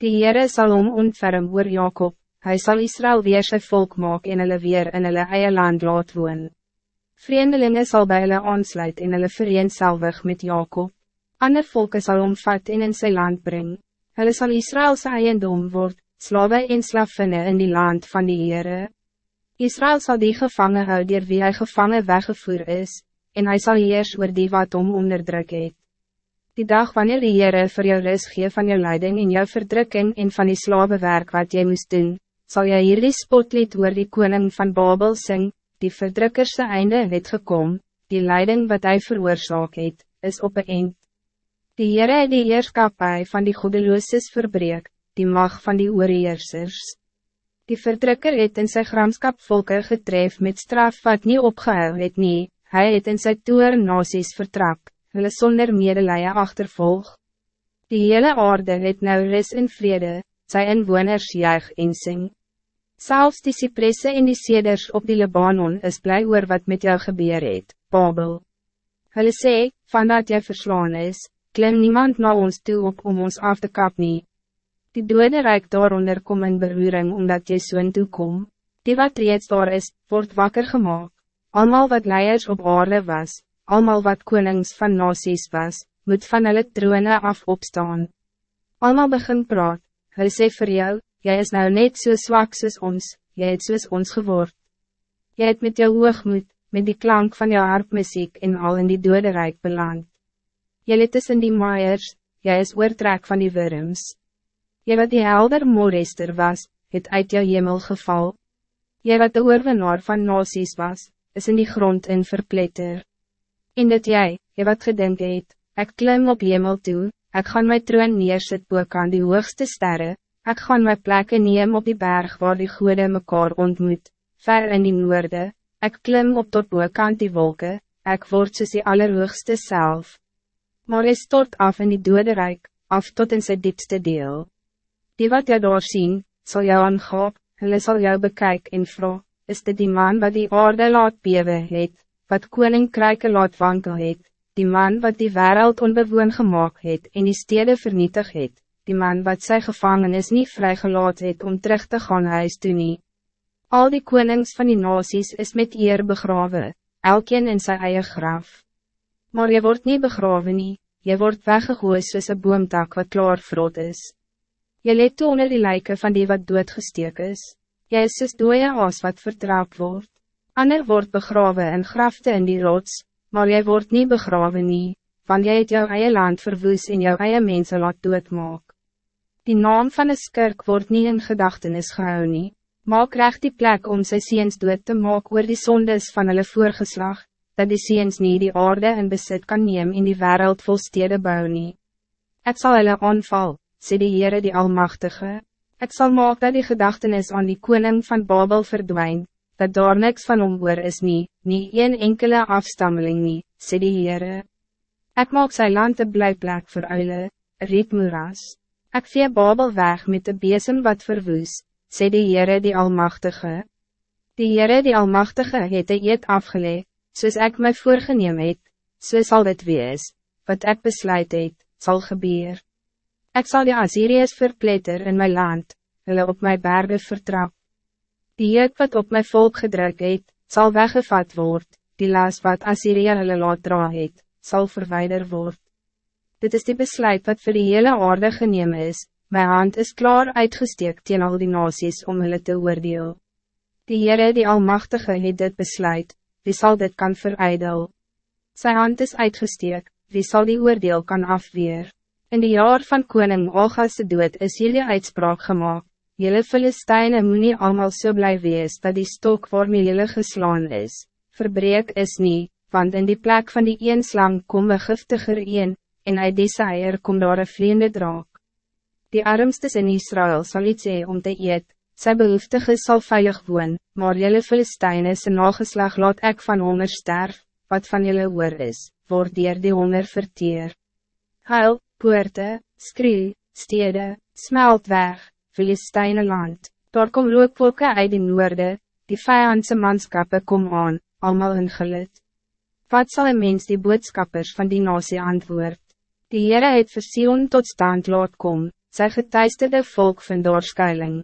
Die Heere sal hom ontferm oor Jacob, hij zal Israël weer sy volk maak en hulle weer in hulle eie land laat woon. Vreemdelingen zal bij hulle aansluit en hulle vereenselwig met Jacob. Ander volke sal omvat en in sy land bring. Hulle sal Israëls eiendom word, slawe en slavinne in die land van die Heere. Israël zal die gevangen hou dier wie hij gevangen weggevoer is, en hij zal heers oor die wat om onderdruk het. Die dag wanneer die Heere vir jou ris gee van jou leiding en jou verdrukking en van die slabewerk wat jy moest doen, zal jy hierdie spotlied oor die koning van Babel sing, die verdrukkerse einde het gekom, die leiding wat hij veroorzaak het, is op een eind. Die Heere het die heerskapie van die goedelooses verbreek, die mag van die oorheersers. Die verdrukker het in sy gramskap volke getref met straf wat niet opgehou het nie, hy het in sy toer nasies vertrap, hulle sonder medelije achtervolg. Die hele aarde het nou ris in vrede, sy inwoners juig en sing. Zelfs die cypresse en die seders op die Libanon is blij oor wat met jou gebeur het, Babel. Hulle sê, vandat jy verslaan is, klim niemand na ons toe op om ons af te kap nie, Die dode rijk daaronder kom in beroering omdat jy soon toekom. Die wat reeds daar is, wordt wakker gemaakt. Almal wat leiers op aarde was, almal wat konings van nasies was, moet van hulle troone af opstaan. Almal begin praat, hulle sê vir jou, jy is nou net so zwak soos ons, jy het soos ons geword. Jy het met jou hoogmoed, met die klank van jou harpmuziek en al in die dode rijk beland. Jy het in die maaiers, jy is oortrek van die wurms. Jy wat die helder moorester was, het uit jou hemel geval. Jy wat de oorwinnaar van nasies was, is in die grond in verpletter. En dit jy, jy wat gedink het, ek klim op hemel toe, ek gaan my troon neersit boek aan die hoogste sterren, ek gaan my plekke neem op die berg waar die goede mekaar ontmoet, ver in die noorde, ek klim op tot boek aan die wolken, ek word soos die allerhoogste self. Maar hy stort af in die dode rijk, af tot in sy diepste deel. Die wat jy daar sien, sal jou aangaap, hulle sal jou bekyk en vra, is dit die man wat die aarde laat bewe het, wat koninkryke laat wankel het, die man wat die wereld onbewoon gemaakt het en die stede vernietig het, die man wat sy gevangenis niet vrygelaat het om terug te gaan huis toe nie. Al die konings van die nasies is met eer begraven, elkeen in zijn eie graf. Maar je wordt niet begraven nie, je wordt weggegooid soos een boomtak wat klaar vrot is. Je leed toe onder die lijken van die wat doodgesteek is. Jy is soos dooie aas wat vertraap wordt. Ander wordt begraven in grafte in die rots, maar jij wordt niet begraven nie, want jy het jou eie land verwoes en jou eie mense laat doodmaak. Die naam van een skirk wordt niet in gedachtenis gehou nie, maak recht die plek om sy seens dood te maak oor die sondes van hulle voorgeslag, dat die seens nie die aarde in besit kan neem in die wereld vol stede bou nie. Het zal hulle aanval, sê die Heere die Almachtige, ik zal maak dat die gedachtenis aan die koning van Babel verdwijnt, dat daar niks van hom oor is nie, nie een enkele afstammeling nie, sê die Heere. Ek maak sy land een blijplek vir uile, rietmoeras. Ek vee Babel weg met de besem wat verwoes, sê die Heere die Almachtige. Die Heere die Almachtige het een eed afgeleg, soos ek my voorgeneem het, so sal dit wees, wat ek besluit het, sal gebeuren. Ik zal de Assyriërs verpletter in mijn land, hulle op mijn bergen vertrap. Die juk wat op mijn volk gedrukt het, zal weggevat worden, die las wat Assyrië hulle laat dra het, sal verwijder word. Dit is die besluit wat voor de hele aarde geneem is, mijn hand is klaar uitgesteekt tegen al die nasies om hulle te oordeel. Die Heere die Almachtige het dit besluit, wie zal dit kan verijdel? Zijn hand is uitgesteekt, wie zal die oordeel kan afweer? In die jaar van koning Olga's dood is jullie uitspraak gemaakt. Jullie Filisteine moet nie allemaal so blij wees dat die stok waarmee jullie geslaan is, verbreek is niet, want in die plek van die een slang kom een giftiger een, en uit die seier kom daar een vreemde draak. Die armstes in Israël zal iets hee om te eet, sy behoeftige sal veilig woon, maar jullie Filisteine se nageslag laat ek van honger sterf, wat van jullie oor is, word dier die honger verteer. Huil, poorte, skrie, stede, smelt weg, Filisteine land. Daar kom rookwolke uit die noorde, die vijandse manskappe kom aan, allemaal in gelid. Wat zal een mens die boodskappers van die nasie antwoord? Die Heere het vir Sion tot stand laat kom, sy getuisterde volk van doorskuiling.